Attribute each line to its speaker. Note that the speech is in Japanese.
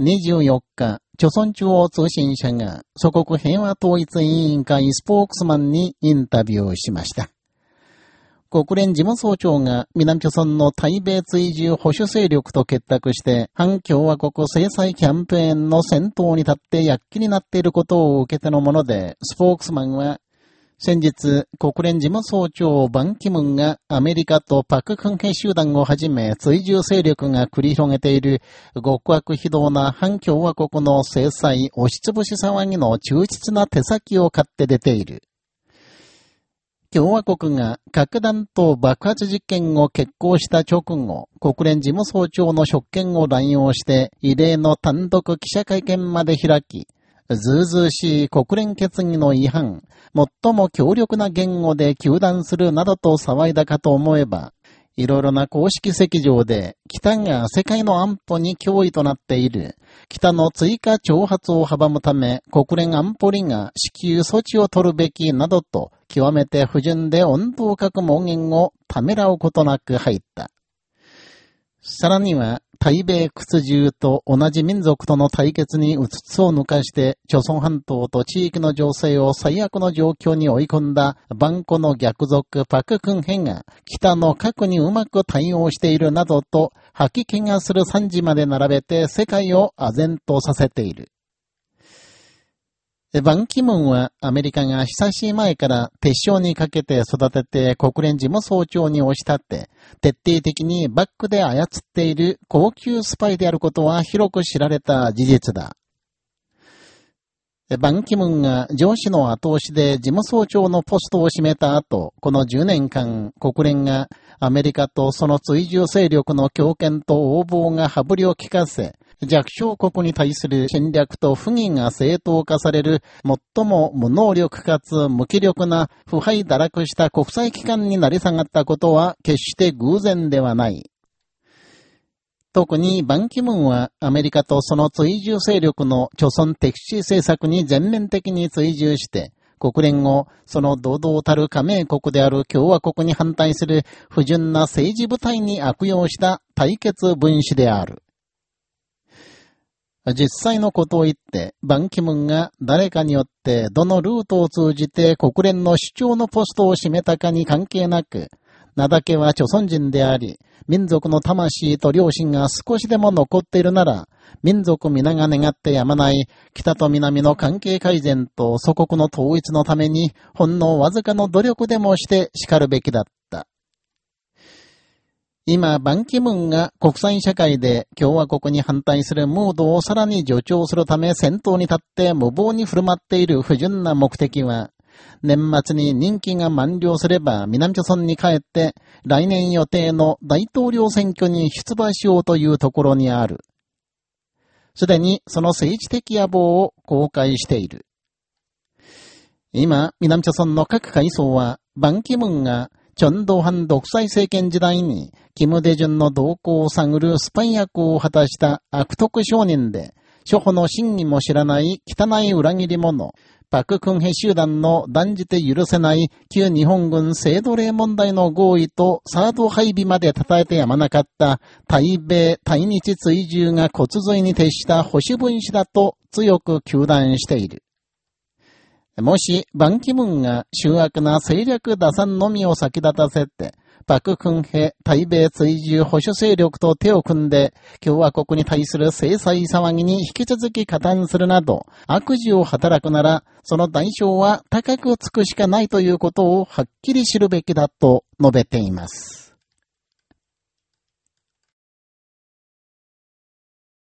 Speaker 1: 24日、朝鮮中央通信社が祖国平和統一委員会スポークスマンにインタビューしました。国連事務総長が南朝鮮の対米追従保守勢力と結託して反共和国制裁キャンペーンの先頭に立って躍起になっていることを受けてのもので、スポークスマンは先日、国連事務総長バンキムンがアメリカとパククンヘ集団をはじめ追従勢力が繰り広げている極悪非道な反共和国の制裁押しつぶし騒ぎの忠実な手先を買って出ている。共和国が核弾頭爆発実験を決行した直後、国連事務総長の職権を乱用して異例の単独記者会見まで開き、ずうずうしい国連決議の違反、最も強力な言語で求断するなどと騒いだかと思えば、いろいろな公式席上で、北が世界の安保に脅威となっている、北の追加挑発を阻むため、国連安保理が支給措置を取るべきなどと、極めて不純で温度を書く文言をためらうことなく入った。さらには、台米屈辱と同じ民族との対決にうつつを抜かして、朝鮮半島と地域の情勢を最悪の状況に追い込んだ、万古の逆賊パククンヘが、北の核にうまく対応しているなどと、吐き気がする惨事まで並べて世界を唖然とさせている。バンキムンはアメリカが久しい前から鉄章にかけて育てて国連事務総長に押し立て、徹底的にバックで操っている高級スパイであることは広く知られた事実だ。バンキムンが上司の後押しで事務総長のポストを占めた後、この10年間、国連がアメリカとその追従勢力の強権と横暴が羽振りを利かせ、弱小国に対する戦略と不義が正当化される、最も無能力かつ無気力な腐敗堕落した国際機関になり下がったことは決して偶然ではない。特にバンキムンはアメリカとその追従勢力の貯村敵視政策に全面的に追従して、国連をその堂々たる加盟国である共和国に反対する不純な政治部隊に悪用した対決分子である。実際のことを言って、バンキムンが誰かによってどのルートを通じて国連の主張のポストを占めたかに関係なく、名だけは著存人であり、民族の魂と良心が少しでも残っているなら、民族皆が願ってやまない北と南の関係改善と祖国の統一のために、ほんのわずかの努力でもして叱るべきだった。今、バンキムンが国際社会で共和国に反対するムードをさらに助長するため先頭に立って無謀に振る舞っている不純な目的は、年末に任期が満了すれば南朝村に帰って来年予定の大統領選挙に出馬しようというところにある。すでにその政治的野望を公開している。今、南朝村の各階層は、バンキムンがチョンドハン独裁政権時代に、キム・デジュンの動向を探るスパイ役を果たした悪徳商人で、諸法の真偽も知らない汚い裏切り者、パククンヘ集団の断じて許せない旧日本軍制度令問題の合意とサード配備まで称えてやまなかった対米、対日追従が骨髄に徹した保守分子だと強く求断している。もし、バンキムンが醜悪な政略打算のみを先立たせて、パククンヘ、対米追従保守勢力と手を組んで、共和国に対する制裁騒ぎに引き続き加担するなど、悪事を働くなら、その代償は高くつくしかないということをはっきり知るべきだと述べています。